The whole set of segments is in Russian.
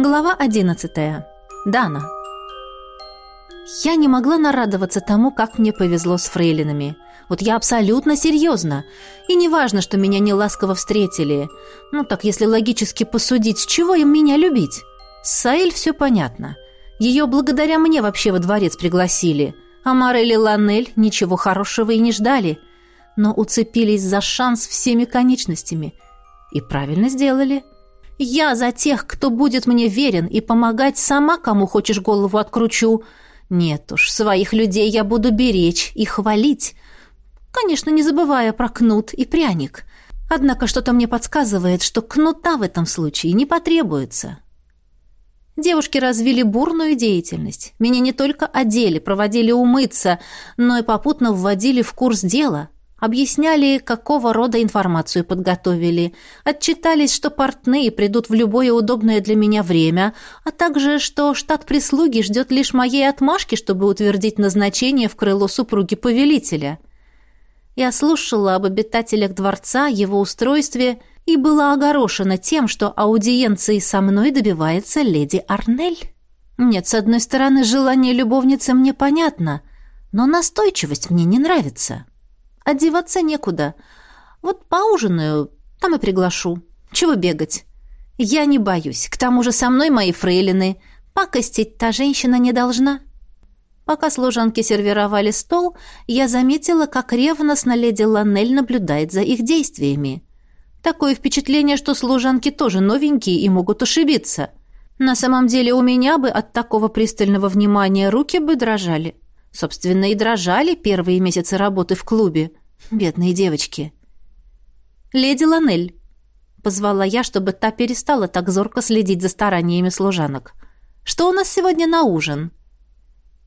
Глава 11. Дана. Я не могла нарадоваться тому, как мне повезло с фрейлинами. Вот я абсолютно серьезно. И не важно, что меня неласково встретили. Ну так, если логически посудить, с чего им меня любить? С Саэль все понятно. Ее благодаря мне вообще во дворец пригласили. А Морель и Ланель ничего хорошего и не ждали. Но уцепились за шанс всеми конечностями. И правильно сделали. — я за тех, кто будет мне верен и помогать сама, кому хочешь голову откручу. Нет уж, своих людей я буду беречь и хвалить. Конечно, не забывая про кнут и пряник. Однако что-то мне подсказывает, что кнута в этом случае не потребуется. Девушки развили бурную деятельность. Меня не только одели, проводили умыться, но и попутно вводили в курс дела – Объясняли, какого рода информацию подготовили. Отчитались, что портные придут в любое удобное для меня время, а также, что штат прислуги ждет лишь моей отмашки, чтобы утвердить назначение в крыло супруги повелителя. Я слушала об обитателях дворца, его устройстве и была огорошена тем, что аудиенции со мной добивается леди Арнель. Нет, с одной стороны, желание любовницы мне понятно, но настойчивость мне не нравится. Одеваться некуда. Вот поужинаю, там и приглашу. Чего бегать? Я не боюсь. К тому же со мной мои фрейлины. Пакостить та женщина не должна. Пока служанки сервировали стол, я заметила, как ревностно леди Ланель наблюдает за их действиями. Такое впечатление, что служанки тоже новенькие и могут ошибиться. На самом деле у меня бы от такого пристального внимания руки бы дрожали. Собственно, и дрожали первые месяцы работы в клубе. Бедные девочки. «Леди Ланель», — позвала я, чтобы та перестала так зорко следить за стараниями служанок. «Что у нас сегодня на ужин?»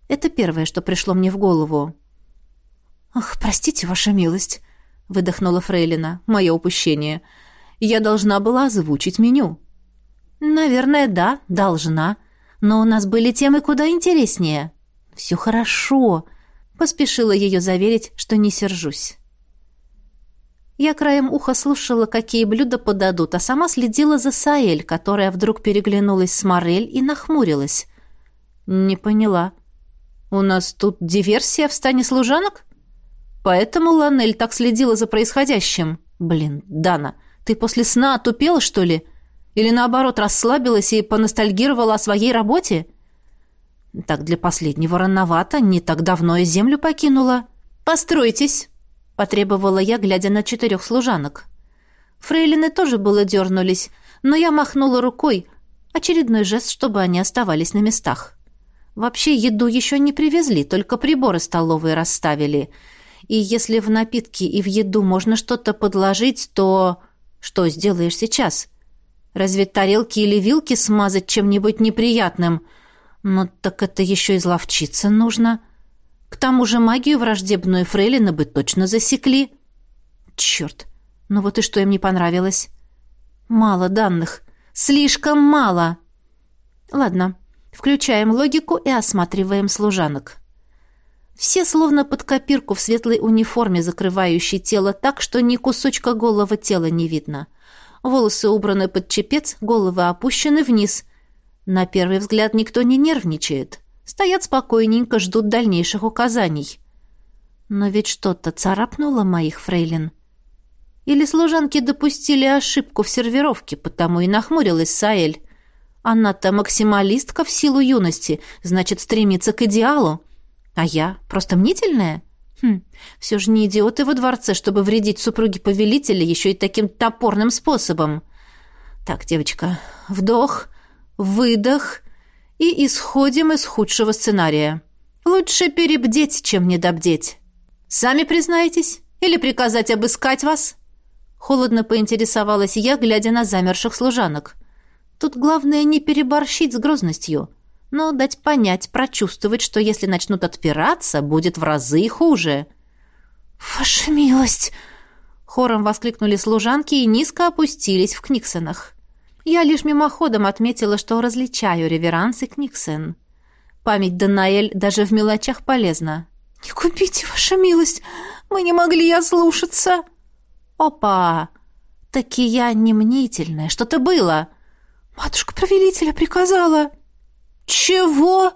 Это первое, что пришло мне в голову. «Ах, простите, ваша милость», — выдохнула Фрейлина. «Мое упущение. Я должна была озвучить меню». «Наверное, да, должна. Но у нас были темы куда интереснее». «Все хорошо», — поспешила ее заверить, что не сержусь. Я краем уха слушала, какие блюда подадут, а сама следила за Саэль, которая вдруг переглянулась с Морель и нахмурилась. «Не поняла. У нас тут диверсия в стане служанок? Поэтому Ланель так следила за происходящим. Блин, Дана, ты после сна отупела, что ли? Или наоборот расслабилась и поностальгировала о своей работе?» Так для последнего рановато, не так давно и землю покинула. «Постройтесь!» — потребовала я, глядя на четырех служанок. Фрейлины тоже было дернулись, но я махнула рукой, очередной жест, чтобы они оставались на местах. Вообще еду еще не привезли, только приборы столовые расставили. И если в напитки и в еду можно что-то подложить, то... Что сделаешь сейчас? Разве тарелки или вилки смазать чем-нибудь неприятным — но так это еще изловчиться нужно. К тому же магию враждебную Фрейлина бы точно засекли. Черт, ну вот и что им не понравилось? Мало данных. Слишком мало. Ладно, включаем логику и осматриваем служанок. Все словно под копирку в светлой униформе, закрывающей тело так, что ни кусочка голого тела не видно. Волосы убраны под чепец, головы опущены вниз — на первый взгляд никто не нервничает. Стоят спокойненько, ждут дальнейших указаний. Но ведь что-то царапнуло моих фрейлин. Или служанки допустили ошибку в сервировке, потому и нахмурилась Саэль. Она-то максималистка в силу юности, значит, стремится к идеалу. А я просто мнительная? Хм, все же не идиоты во дворце, чтобы вредить супруге повелителя еще и таким топорным способом. Так, девочка, вдох, выдох и исходим из худшего сценария. Лучше перебдеть, чем недобдеть. Сами признаетесь? Или приказать обыскать вас?» Холодно поинтересовалась я, глядя на замерших служанок. Тут главное не переборщить с грозностью, но дать понять, прочувствовать, что если начнут отпираться, будет в разы хуже. «Ваша милость!» Хором воскликнули служанки и низко опустились в книгсонах. Я лишь мимоходом отметила, что различаю реверансы Книксен. Память Данаэль даже в мелочах полезна. «Не купите, ваша милость! Мы не могли я слушаться!» «Опа! Таки я не мнительная, что-то было!» Матушка повелителя приказала. Чего?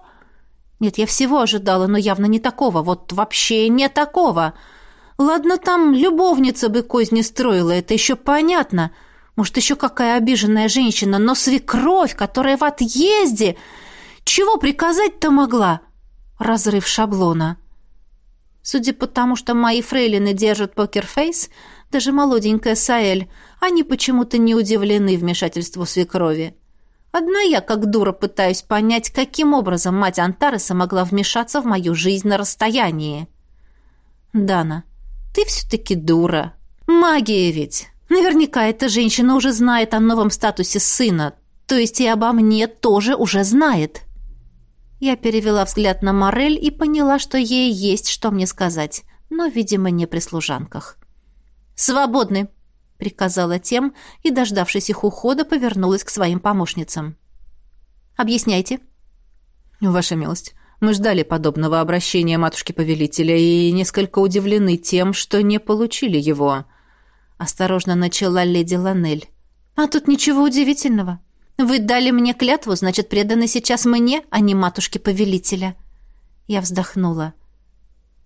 Нет, я всего ожидала, но явно не такого. Вот вообще не такого. Ладно, там любовница бы козни строила, это еще понятно. Может, еще какая обиженная женщина, но свекровь, которая в отъезде... Чего приказать-то могла? Разрыв шаблона. Судя по тому, что мои фрейлины держат покерфейс, даже молоденькая Саэль, они почему-то не удивлены вмешательству свекрови. Одна я, как дура, пытаюсь понять, каким образом мать Антареса могла вмешаться в мою жизнь на расстоянии. Дана, ты все-таки дура. Магия ведь. Наверняка эта женщина уже знает о новом статусе сына, то есть и обо мне тоже уже знает. Я перевела взгляд на Морель и поняла, что ей есть что мне сказать, но, видимо, не при служанках. «Свободны!» — приказала тем и, дождавшись их ухода, повернулась к своим помощницам. «Объясняйте». «Ваша милость, мы ждали подобного обращения матушки-повелителя и несколько удивлены тем, что не получили его», — осторожно начала леди Ланель. «А тут ничего удивительного. Вы дали мне клятву, значит, преданы сейчас мне, а не матушке-повелителя». Я вздохнула.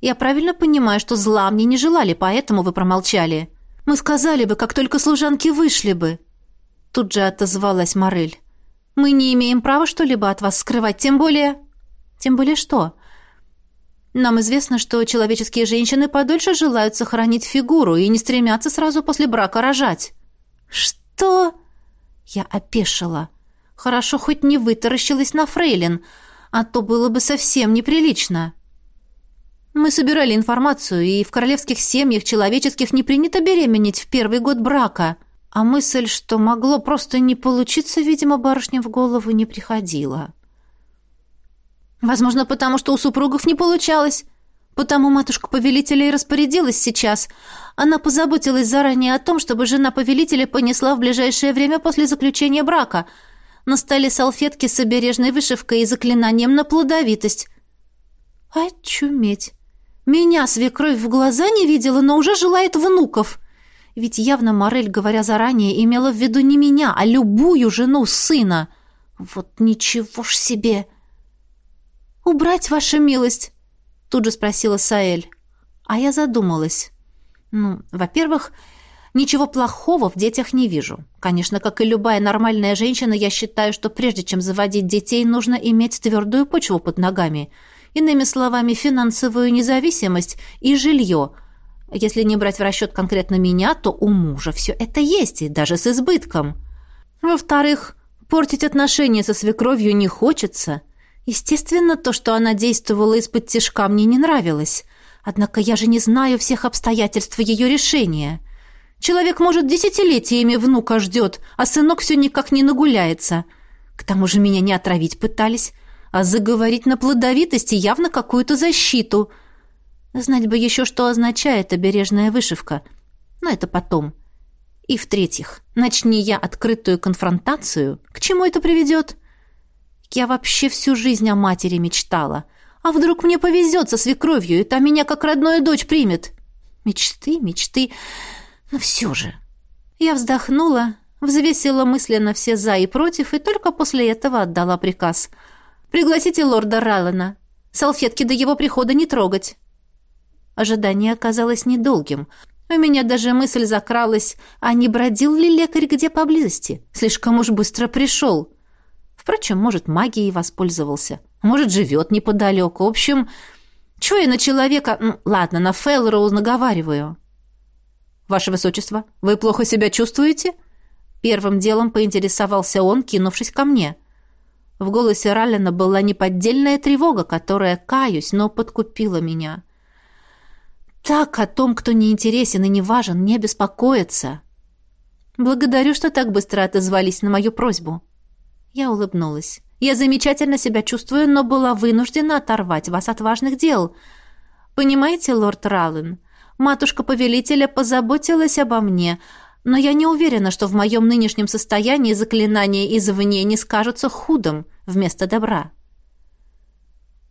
«Я правильно понимаю, что зла мне не желали, поэтому вы промолчали?» Мы сказали бы, как только служанки вышли бы. Тут же отозвалась Морель. Мы не имеем права что-либо от вас скрывать, тем более... Тем более что? Нам известно, что человеческие женщины подольше желают сохранить фигуру и не стремятся сразу после брака рожать. Что? Я опешила. Хорошо хоть не вытаращилась на фрейлин, а то было бы совсем неприлично. Мы собирали информацию, и в королевских семьях человеческих не принято беременеть в первый год брака. А мысль, что могло просто не получиться, видимо, барышням в голову не приходила. Возможно, потому что у супругов не получалось. Потому матушка повелителя и распорядилась сейчас. Она позаботилась заранее о том, чтобы жена повелителя понесла в ближайшее время после заключения брака. На столе салфетки с обережной вышивкой и заклинанием на плодовитость. Очуметь! Меня свекровь в глаза не видела, но уже желает внуков. Ведь явно Морель, говоря заранее, имела в виду не меня, а любую жену сына. Вот ничего ж себе! «Убрать, ваша милость?» Тут же спросила Саэль. А я задумалась. Ну, во-первых, ничего плохого в детях не вижу. Конечно, как и любая нормальная женщина, я считаю, что прежде чем заводить детей, нужно иметь твердую почву под ногами – Иными словами, финансовую независимость и жилье. Если не брать в расчет конкретно меня, то у мужа все это есть, и даже с избытком. Во-вторых, портить отношения со свекровью не хочется. Естественно, то, что она действовала из-под тяжка, мне не нравилось. Однако я же не знаю всех обстоятельств ее решения. Человек, может, десятилетиями внука ждет, а сынок все никак не нагуляется. К тому же меня не отравить пытались а заговорить на плодовитости явно какую-то защиту. Знать бы еще, что означает обережная вышивка. Но это потом. И в-третьих, начни я открытую конфронтацию, к чему это приведет? Я вообще всю жизнь о матери мечтала. А вдруг мне повезет со свекровью, и та меня как родную дочь примет? Мечты, мечты. Но все же. Я вздохнула, взвесила мысленно все «за» и «против», и только после этого отдала приказ — Пригласите лорда Раллана. Салфетки до его прихода не трогать». Ожидание оказалось недолгим. У меня даже мысль закралась, а не бродил ли лекарь где поблизости? Слишком уж быстро пришел. Впрочем, может, магией воспользовался. Может, живет неподалеку. В общем, чего я на человека... Ну, ладно, на Фелроуз наговариваю. «Ваше Высочество, вы плохо себя чувствуете?» Первым делом поинтересовался он, кинувшись ко мне. В голосе Раллина была неподдельная тревога, которая, каюсь, но подкупила меня. Так о том, кто не интересен и не важен, не беспокоиться. Благодарю, что так быстро отозвались на мою просьбу. Я улыбнулась. Я замечательно себя чувствую, но была вынуждена оторвать вас от важных дел. Понимаете, лорд Раллен, матушка повелителя позаботилась обо мне, но я не уверена, что в моем нынешнем состоянии заклинания извне не скажутся худом вместо добра.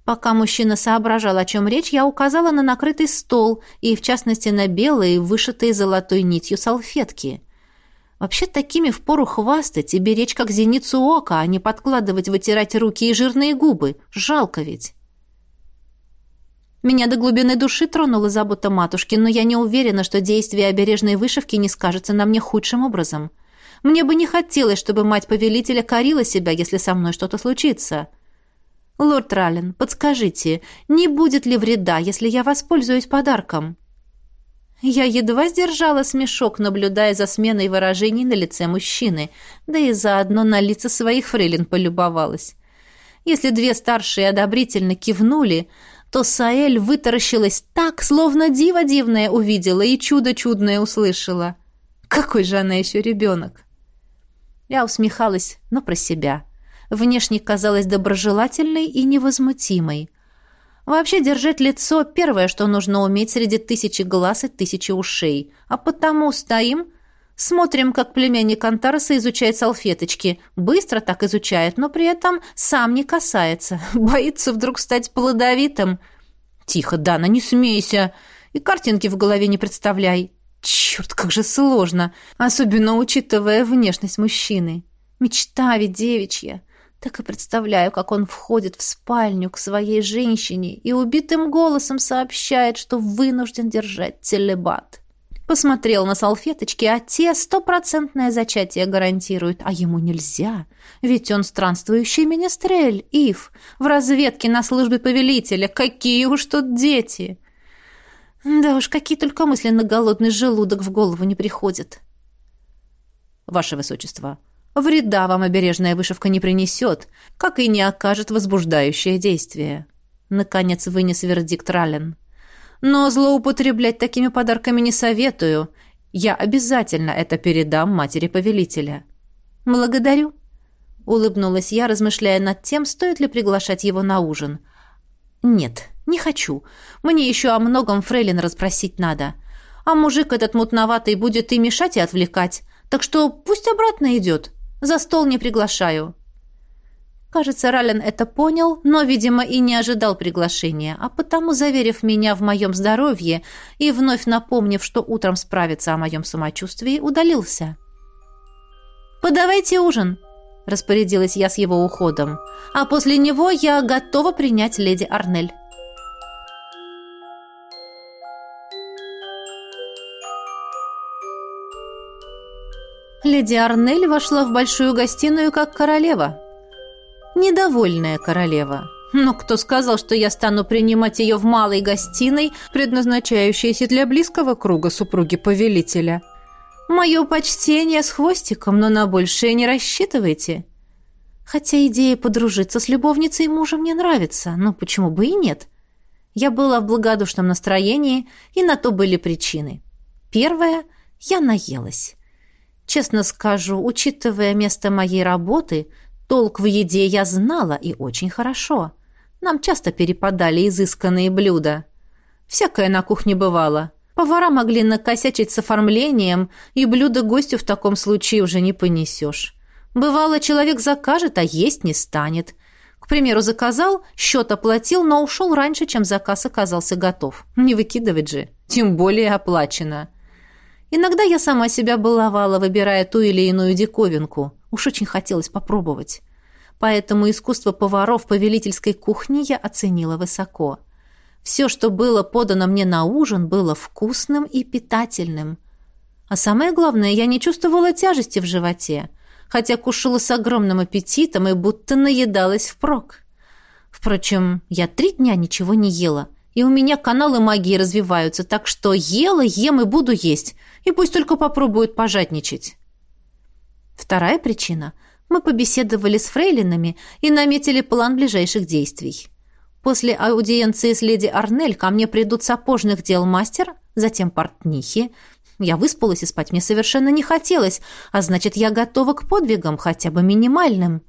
Пока мужчина соображал, о чем речь, я указала на накрытый стол и, в частности, на белые, вышитые золотой нитью салфетки. Вообще такими впору хвастать и беречь как зеницу ока, а не подкладывать, вытирать руки и жирные губы. Жалко ведь. Меня до глубины души тронула забота матушки, но я не уверена, что действие обережной вышивки не скажется на мне худшим образом. Мне бы не хотелось, чтобы мать повелителя корила себя, если со мной что-то случится. Лорд Раллен, подскажите, не будет ли вреда, если я воспользуюсь подарком?» Я едва сдержала смешок, наблюдая за сменой выражений на лице мужчины, да и заодно на лица своих фрейлин полюбовалась. Если две старшие одобрительно кивнули, то Саэль вытаращилась так, словно диво дивное увидела и чудо чудное услышала. Какой же она еще ребенок! Я усмехалась, но про себя. Внешне казалась доброжелательной и невозмутимой. Вообще держать лицо – первое, что нужно уметь среди тысячи глаз и тысячи ушей. А потому стоим, смотрим, как племянник Антараса изучает салфеточки. Быстро так изучает, но при этом сам не касается. Боится вдруг стать плодовитым. «Тихо, Дана, не смейся!» И картинки в голове не представляй. Черт, как же сложно, особенно учитывая внешность мужчины. Мечта ведь девичья. Так и представляю, как он входит в спальню к своей женщине и убитым голосом сообщает, что вынужден держать целебат. Посмотрел на салфеточки, а те стопроцентное зачатие гарантируют, а ему нельзя, ведь он странствующий министрель, Ив, в разведке на службе повелителя, какие уж тут дети!» Да уж, какие только мысли на голодный желудок в голову не приходят. Ваше Высочество, вреда вам обережная вышивка не принесет, как и не окажет возбуждающее действие. Наконец вынес вердикт Раллен. Но злоупотреблять такими подарками не советую. Я обязательно это передам матери повелителя. Благодарю. Улыбнулась я, размышляя над тем, стоит ли приглашать его на ужин. Нет, не хочу. Мне еще о многом фрейлин расспросить надо. А мужик этот мутноватый будет и мешать, и отвлекать. Так что пусть обратно идет. За стол не приглашаю». Кажется, Рален это понял, но, видимо, и не ожидал приглашения, а потому, заверив меня в моем здоровье и вновь напомнив, что утром справится о моем самочувствии, удалился. «Подавайте ужин», — распорядилась я с его уходом, «а после него я готова принять леди Арнель». Леди Арнель вошла в большую гостиную как королева. Недовольная королева. Но кто сказал, что я стану принимать ее в малой гостиной, предназначающейся для близкого круга супруги повелителя? Мое почтение с хвостиком, но на большее не рассчитывайте. Хотя идея подружиться с любовницей мужа мне нравится, но почему бы и нет? Я была в благодушном настроении, и на то были причины. Первое — я наелась. Честно скажу, учитывая место моей работы, толк в еде я знала и очень хорошо. Нам часто перепадали изысканные блюда. Всякое на кухне бывало. Повара могли накосячить с оформлением, и блюдо гостю в таком случае уже не понесешь. Бывало, человек закажет, а есть не станет. К примеру, заказал, счет оплатил, но ушел раньше, чем заказ оказался готов. Не выкидывать же, тем более оплачено. Иногда я сама себя баловала, выбирая ту или иную диковинку. Уж очень хотелось попробовать. Поэтому искусство поваров повелительской кухни я оценила высоко. Все, что было подано мне на ужин, было вкусным и питательным. А самое главное, я не чувствовала тяжести в животе, хотя кушала с огромным аппетитом и будто наедалась впрок. Впрочем, я три дня ничего не ела, и у меня каналы магии развиваются, так что ела, ем и буду есть — и пусть только попробуют пожадничать. Вторая причина. Мы побеседовали с фрейлинами и наметили план ближайших действий. После аудиенции с леди Арнель ко мне придут сапожных дел мастер, затем портнихи. Я выспалась и спать мне совершенно не хотелось, а значит, я готова к подвигам, хотя бы минимальным.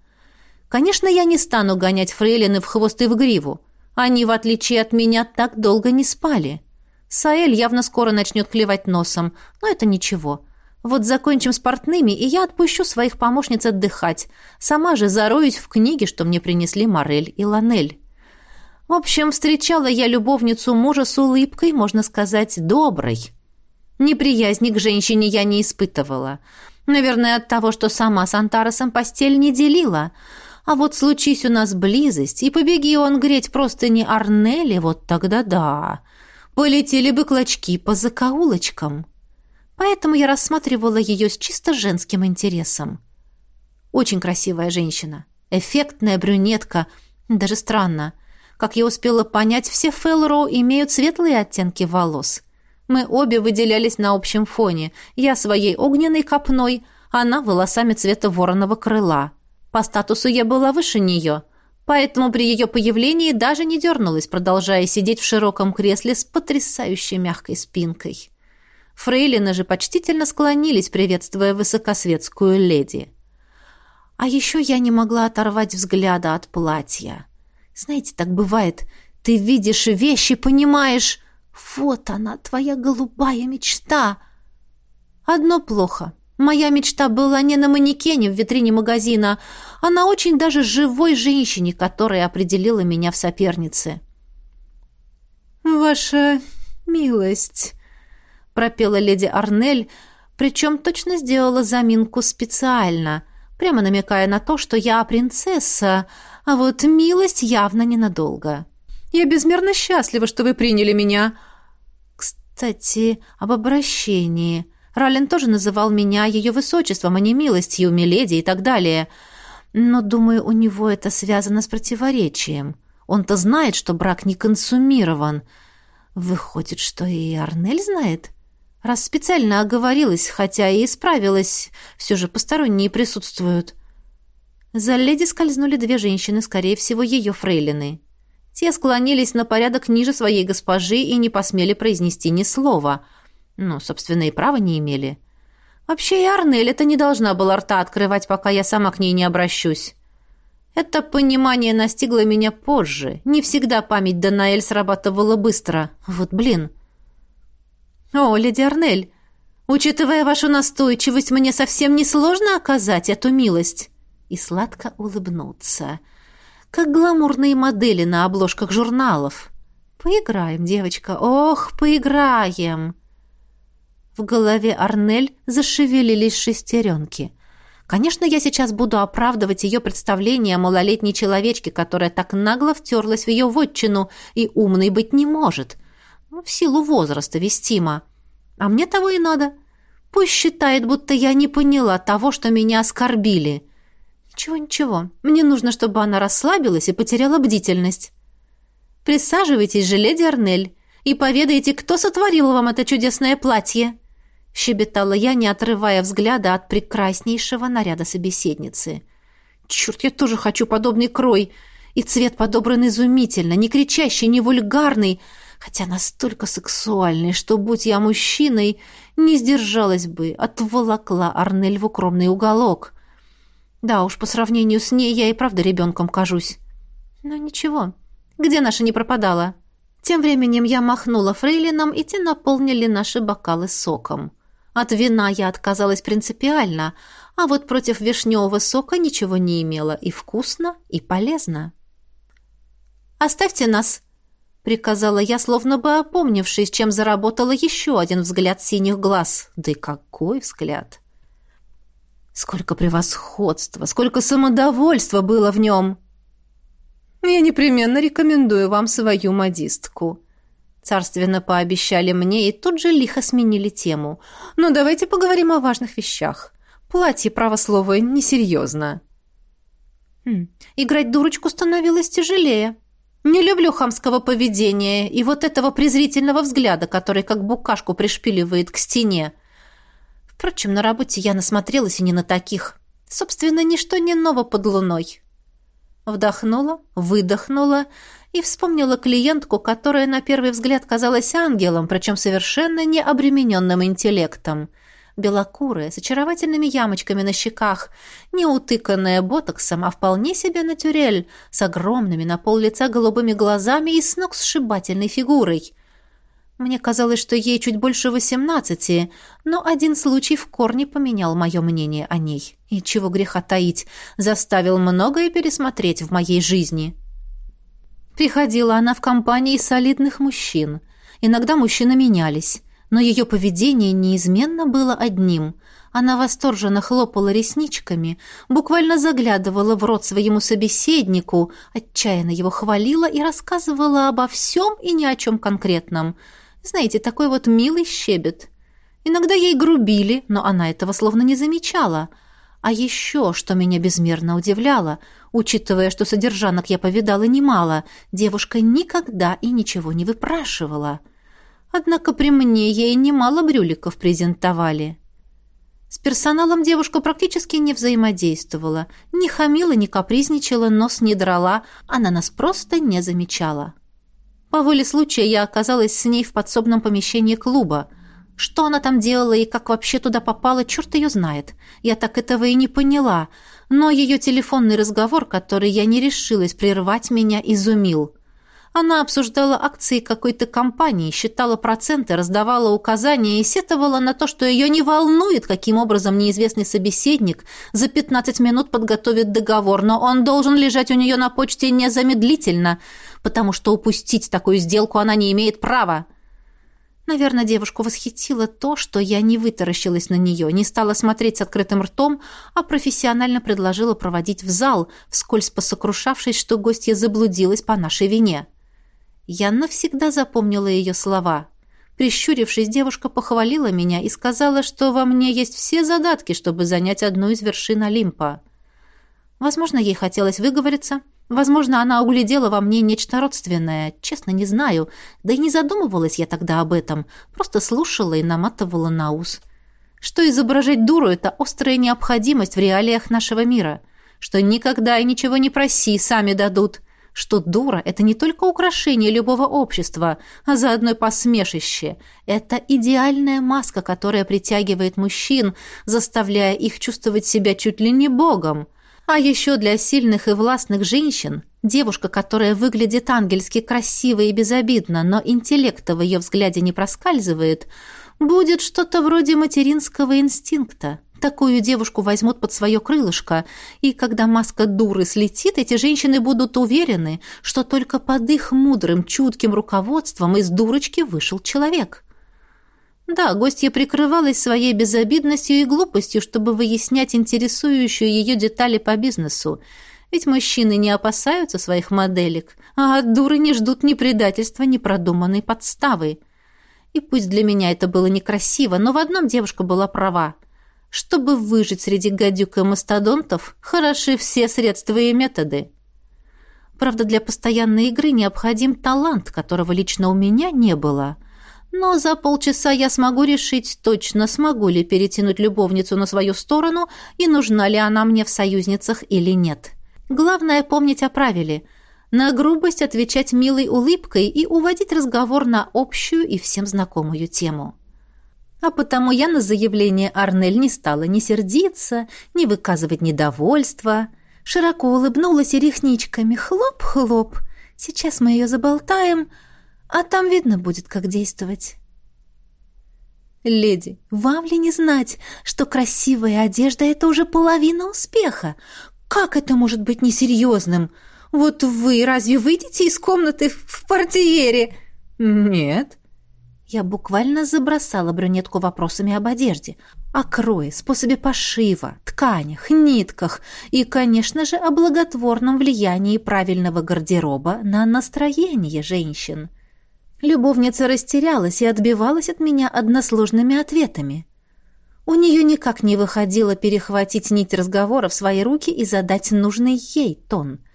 Конечно, я не стану гонять фрейлины в хвост и в гриву. Они, в отличие от меня, так долго не спали. Саэль явно скоро начнет клевать носом, но это ничего. Вот закончим с портными, и я отпущу своих помощниц отдыхать. Сама же зароюсь в книге, что мне принесли Морель и Ланель. В общем, встречала я любовницу мужа с улыбкой, можно сказать, доброй. Неприязни к женщине я не испытывала. Наверное, от того, что сама с Антаресом постель не делила. А вот случись у нас близость, и побеги он греть просто не Арнели, вот тогда да. Полетели бы клочки по закоулочкам. Поэтому я рассматривала ее с чисто женским интересом. Очень красивая женщина. Эффектная брюнетка. Даже странно. Как я успела понять, все Фелроу имеют светлые оттенки волос. Мы обе выделялись на общем фоне. Я своей огненной копной, она волосами цвета вороного крыла. По статусу я была выше нее, поэтому при ее появлении даже не дернулась, продолжая сидеть в широком кресле с потрясающей мягкой спинкой. Фрейлины же почтительно склонились, приветствуя высокосветскую леди. А еще я не могла оторвать взгляда от платья. Знаете, так бывает. Ты видишь вещи, понимаешь, вот она, твоя голубая мечта. Одно плохо. Моя мечта была не на манекене в витрине магазина, а на очень даже живой женщине, которая определила меня в сопернице. «Ваша милость», — пропела леди Арнель, причем точно сделала заминку специально — прямо намекая на то, что я принцесса, а вот милость явно ненадолго. Я безмерно счастлива, что вы приняли меня. Кстати, об обращении. Раллен тоже называл меня ее высочеством, а не милостью, миледи и так далее. Но, думаю, у него это связано с противоречием. Он-то знает, что брак не консумирован. Выходит, что и Арнель знает?» Раз специально оговорилась, хотя и исправилась, все же посторонние присутствуют. За леди скользнули две женщины, скорее всего, ее фрейлины. Те склонились на порядок ниже своей госпожи и не посмели произнести ни слова. Ну, собственно, и права не имели. Вообще и Арнель это не должна была рта открывать, пока я сама к ней не обращусь. Это понимание настигло меня позже. Не всегда память Данаэль срабатывала быстро. Вот блин. «О, леди Арнель, учитывая вашу настойчивость, мне совсем не сложно оказать эту милость». И сладко улыбнуться. Как гламурные модели на обложках журналов. «Поиграем, девочка, ох, поиграем!» В голове Арнель зашевелились шестеренки. Конечно, я сейчас буду оправдывать ее представление о малолетней человечке, которая так нагло втерлась в ее вотчину и умной быть не может — в силу возраста вестимо. А мне того и надо. Пусть считает, будто я не поняла того, что меня оскорбили. Ничего-ничего. Мне нужно, чтобы она расслабилась и потеряла бдительность. Присаживайтесь же, леди Арнель, и поведайте, кто сотворил вам это чудесное платье. Щебетала я, не отрывая взгляда от прекраснейшего наряда собеседницы. Черт, я тоже хочу подобный крой. И цвет подобран изумительно, не кричащий, не вульгарный, хотя настолько сексуальный, что, будь я мужчиной, не сдержалась бы, отволокла Арнель в укромный уголок. Да уж, по сравнению с ней я и правда ребенком кажусь. Но ничего, где наша не пропадала? Тем временем я махнула фрейлинам, и те наполнили наши бокалы соком. От вина я отказалась принципиально, а вот против вишневого сока ничего не имела, и вкусно, и полезно. «Оставьте нас!» — приказала я, словно бы опомнившись, чем заработала еще один взгляд синих глаз. Да и какой взгляд! Сколько превосходства, сколько самодовольства было в нем! Я непременно рекомендую вам свою модистку. Царственно пообещали мне и тут же лихо сменили тему. Но «Ну, давайте поговорим о важных вещах. Платье, право слово, несерьезно. Хм, играть дурочку становилось тяжелее. Не люблю хамского поведения и вот этого презрительного взгляда, который как букашку пришпиливает к стене. Впрочем, на работе я насмотрелась и не на таких. Собственно, ничто не ново под луной. Вдохнула, выдохнула и вспомнила клиентку, которая на первый взгляд казалась ангелом, причем совершенно не обремененным интеллектом белокурая, с очаровательными ямочками на щеках, не утыканная ботоксом, а вполне себе натюрель, с огромными на пол лица голубыми глазами и с ног сшибательной фигурой. Мне казалось, что ей чуть больше восемнадцати, но один случай в корне поменял мое мнение о ней. И чего греха таить, заставил многое пересмотреть в моей жизни. Приходила она в компании солидных мужчин. Иногда мужчины менялись. но ее поведение неизменно было одним. Она восторженно хлопала ресничками, буквально заглядывала в рот своему собеседнику, отчаянно его хвалила и рассказывала обо всем и ни о чем конкретном. Знаете, такой вот милый щебет. Иногда ей грубили, но она этого словно не замечала. А еще, что меня безмерно удивляло, учитывая, что содержанок я повидала немало, девушка никогда и ничего не выпрашивала. Однако при мне ей немало брюликов презентовали. С персоналом девушка практически не взаимодействовала, не хамила, не капризничала, нос не драла, она нас просто не замечала. По воле случая я оказалась с ней в подсобном помещении клуба. Что она там делала и как вообще туда попала, черт ее знает. Я так этого и не поняла. Но ее телефонный разговор, который я не решилась прервать, меня изумил. Она обсуждала акции какой-то компании, считала проценты, раздавала указания и сетовала на то, что ее не волнует, каким образом неизвестный собеседник за 15 минут подготовит договор, но он должен лежать у нее на почте незамедлительно, потому что упустить такую сделку она не имеет права. Наверное, девушку восхитило то, что я не вытаращилась на нее, не стала смотреть с открытым ртом, а профессионально предложила проводить в зал, вскользь посокрушавшись, что гостья заблудилась по нашей вине. Я навсегда запомнила ее слова. Прищурившись, девушка похвалила меня и сказала, что во мне есть все задатки, чтобы занять одну из вершин Олимпа. Возможно, ей хотелось выговориться, возможно, она углядела во мне нечто родственное, честно не знаю, да и не задумывалась я тогда об этом, просто слушала и наматывала на ус. Что изображать дуру — это острая необходимость в реалиях нашего мира, что никогда и ничего не проси, сами дадут — что дура — это не только украшение любого общества, а заодно и посмешище. Это идеальная маска, которая притягивает мужчин, заставляя их чувствовать себя чуть ли не богом. А еще для сильных и властных женщин девушка, которая выглядит ангельски красиво и безобидно, но интеллекта в ее взгляде не проскальзывает, будет что-то вроде материнского инстинкта. Такую девушку возьмут под свое крылышко, и когда маска дуры слетит, эти женщины будут уверены, что только под их мудрым, чутким руководством из дурочки вышел человек. Да, гостья прикрывалась своей безобидностью и глупостью, чтобы выяснять интересующую ее детали по бизнесу, ведь мужчины не опасаются своих моделек, а от дуры не ждут ни предательства, ни продуманной подставы. И пусть для меня это было некрасиво, но в одном девушка была права — чтобы выжить среди гадюк и мастодонтов, хороши все средства и методы. Правда, для постоянной игры необходим талант, которого лично у меня не было. Но за полчаса я смогу решить точно, смогу ли перетянуть любовницу на свою сторону и нужна ли она мне в союзницах или нет. Главное помнить о правиле – на грубость отвечать милой улыбкой и уводить разговор на общую и всем знакомую тему. А потому я на заявление Арнель не стала ни сердиться, ни выказывать недовольства. Широко улыбнулась и ресничками. Хлоп-хлоп. Сейчас мы ее заболтаем, а там видно будет, как действовать. «Леди, вам ли не знать, что красивая одежда — это уже половина успеха? Как это может быть несерьезным? Вот вы разве выйдете из комнаты в портьере?» «Нет», я буквально забросала брюнетку вопросами об одежде, о крое, способе пошива, тканях, нитках и, конечно же, о благотворном влиянии правильного гардероба на настроение женщин. Любовница растерялась и отбивалась от меня односложными ответами. У нее никак не выходило перехватить нить разговора в свои руки и задать нужный ей тон —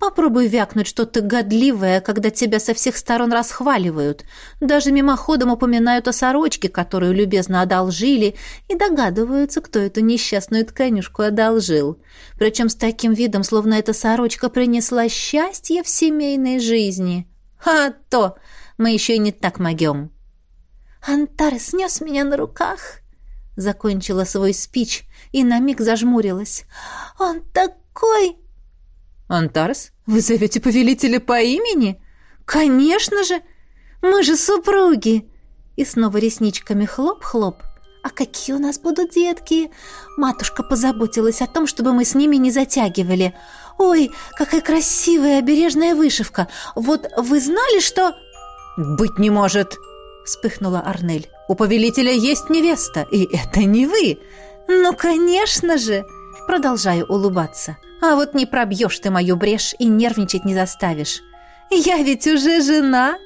Попробуй вякнуть что-то годливое, когда тебя со всех сторон расхваливают. Даже мимоходом упоминают о сорочке, которую любезно одолжили, и догадываются, кто эту несчастную тканюшку одолжил. Причем с таким видом, словно эта сорочка принесла счастье в семейной жизни. А то! Мы еще и не так могем. «Антар снес меня на руках», — закончила свой спич и на миг зажмурилась. «Он такой...» «Антарс, вы зовете повелителя по имени?» «Конечно же! Мы же супруги!» И снова ресничками хлоп-хлоп. «А какие у нас будут детки?» Матушка позаботилась о том, чтобы мы с ними не затягивали. «Ой, какая красивая обережная вышивка! Вот вы знали, что...» «Быть не может!» вспыхнула Арнель. У повелителя есть невеста, и это не вы. Ну, конечно же!» Продолжаю улыбаться. «А вот не пробьешь ты мою брешь и нервничать не заставишь. Я ведь уже жена!»